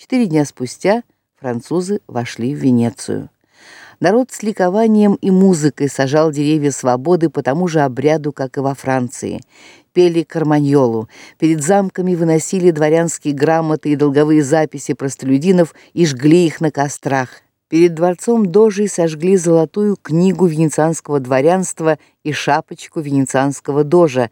Четыре дня спустя французы вошли в Венецию. Народ с ликованием и музыкой сажал деревья свободы по тому же обряду, как и во Франции. Пели карманьолу, перед замками выносили дворянские грамоты и долговые записи простолюдинов и жгли их на кострах. Перед дворцом дожей сожгли золотую книгу венецианского дворянства и шапочку венецианского дожа,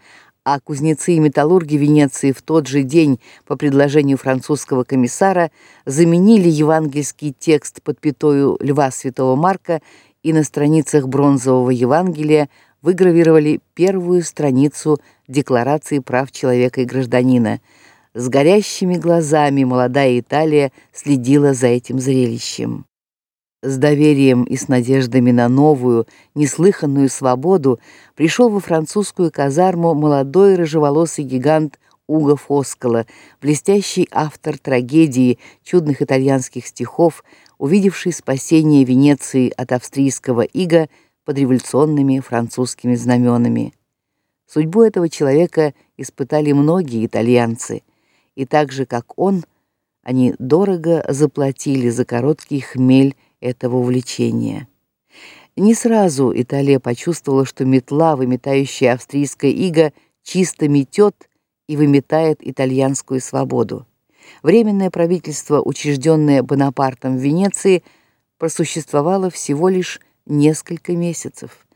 а кузнецы и металлурги Венеции в тот же день по предложению французского комиссара заменили евангельский текст под пятою Льва Святого Марка и на страницах бронзового Евангелия выгравировали первую страницу Декларации прав человека и гражданина. С горящими глазами молодая Италия следила за этим зрелищем. С доверием и с надеждами на новую, неслыханную свободу пришел во французскую казарму молодой рыжеволосый гигант Уго Фоскало, блестящий автор трагедии, чудных итальянских стихов, увидевший спасение Венеции от австрийского ига под революционными французскими знаменами. Судьбу этого человека испытали многие итальянцы, и так же как он, они дорого заплатили за короткий хмель этого увлечения. Не сразу Италия почувствовала, что метла, выметающая австрийское иго, чисто метет и выметает итальянскую свободу. Временное правительство, учрежденное Бонапартом в Венеции, просуществовало всего лишь несколько месяцев.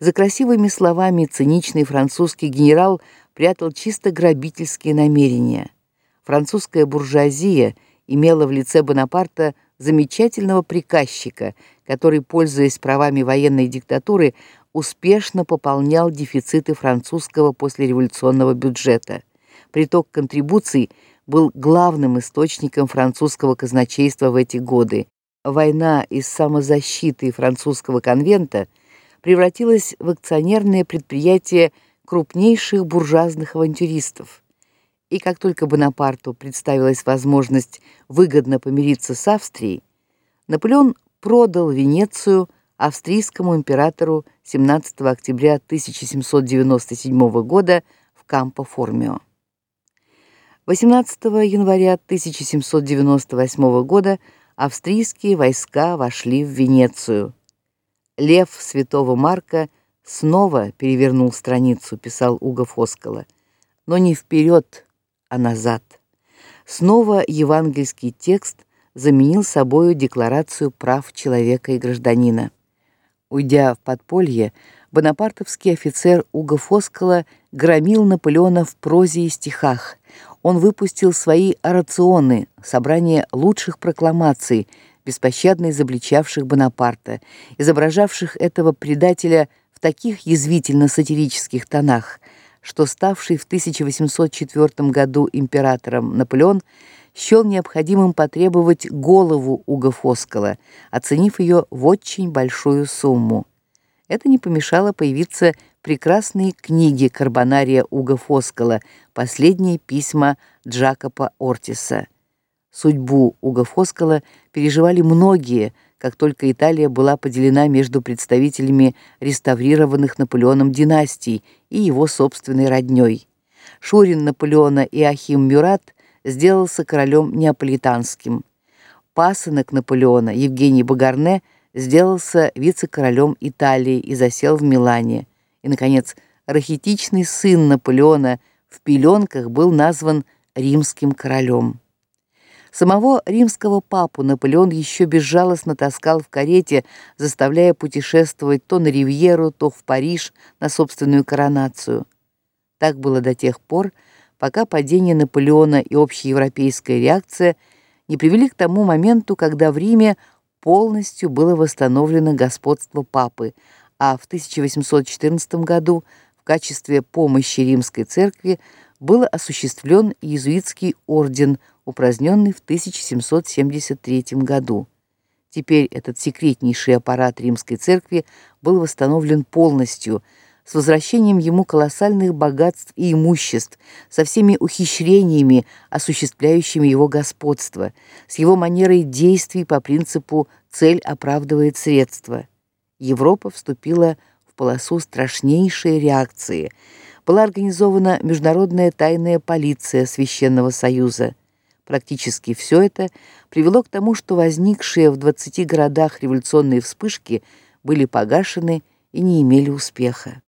За красивыми словами циничный французский генерал прятал чисто грабительские намерения. Французская буржуазия имела в лице Бонапарта замечательного приказчика, который, пользуясь правами военной диктатуры, успешно пополнял дефициты французского послереволюционного бюджета. Приток контрибуций был главным источником французского казначейства в эти годы. Война из самозащиты французского конвента превратилась в акционерное предприятие крупнейших буржуазных авантюристов и как только Бонапарту представилась возможность выгодно помириться с Австрией, Наполеон продал Венецию австрийскому императору 17 октября 1797 года в Кампо-Формио. 18 января 1798 года австрийские войска вошли в Венецию. Лев Святого Марка снова перевернул страницу, писал Уго Фоскало, но не вперед, а назад. Снова евангельский текст заменил собою декларацию прав человека и гражданина. Уйдя в подполье, бонапартовский офицер Уго Фоскало громил Наполеона в прозе и стихах. Он выпустил свои орационы, собрание лучших прокламаций, беспощадно изобличавших Бонапарта, изображавших этого предателя в таких язвительно-сатирических тонах – что ставший в 1804 году императором Наполеон счел необходимым потребовать голову Уго Фоскала, оценив ее в очень большую сумму. Это не помешало появиться прекрасные книги Карбонария Уго Фоскала, последние письма Джакопа Ортиса. Судьбу Уго Фоскала переживали многие, как только Италия была поделена между представителями реставрированных Наполеоном династий и его собственной роднёй. Шурин Наполеона Иоахим Мюрат сделался королем неаполитанским. Пасынок Наполеона Евгений Багарне сделался вице-королем Италии и засел в Милане. И наконец, рахитичный сын Наполеона в пеленках был назван римским королем. Самого римского папу Наполеон еще безжалостно таскал в карете, заставляя путешествовать то на Ривьеру, то в Париж на собственную коронацию. Так было до тех пор, пока падение Наполеона и общеевропейская реакция не привели к тому моменту, когда в Риме полностью было восстановлено господство папы, а в 1814 году в качестве помощи римской церкви был осуществлен иезуитский орден упраздненный в 1773 году. Теперь этот секретнейший аппарат римской церкви был восстановлен полностью, с возвращением ему колоссальных богатств и имуществ, со всеми ухищрениями, осуществляющими его господство, с его манерой действий по принципу цель оправдывает средства. Европа вступила в полосу страшнейшей реакции. Была организована международная тайная полиция Священного Союза Практически все это привело к тому, что возникшие в 20 городах революционные вспышки были погашены и не имели успеха.